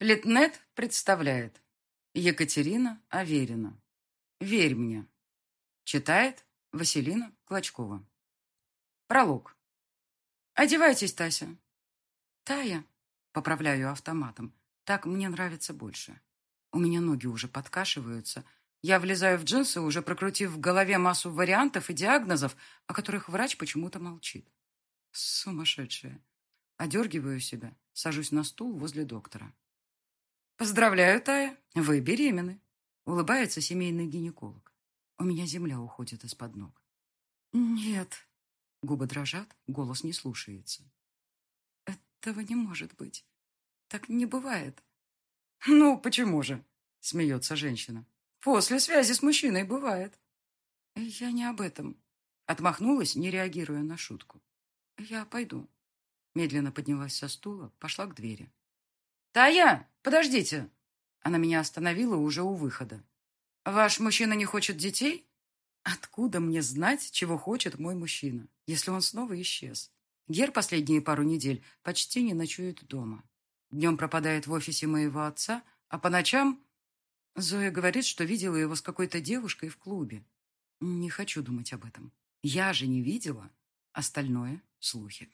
Литнет представляет Екатерина Аверина. «Верь мне». Читает Василина Клочкова. Пролог. «Одевайтесь, Тася». «Тая», — поправляю автоматом, — «так мне нравится больше. У меня ноги уже подкашиваются. Я влезаю в джинсы, уже прокрутив в голове массу вариантов и диагнозов, о которых врач почему-то молчит. Сумасшедшая. Одергиваю себя, сажусь на стул возле доктора. «Поздравляю, Тая, вы беременны», — улыбается семейный гинеколог. У меня земля уходит из-под ног. «Нет». Губы дрожат, голос не слушается. «Этого не может быть. Так не бывает». «Ну, почему же?» — смеется женщина. «После связи с мужчиной бывает». «Я не об этом». Отмахнулась, не реагируя на шутку. «Я пойду». Медленно поднялась со стула, пошла к двери. «Тая, подождите!» Она меня остановила уже у выхода. «Ваш мужчина не хочет детей?» «Откуда мне знать, чего хочет мой мужчина, если он снова исчез?» Гер последние пару недель почти не ночует дома. Днем пропадает в офисе моего отца, а по ночам... Зоя говорит, что видела его с какой-то девушкой в клубе. Не хочу думать об этом. Я же не видела. Остальное — слухи.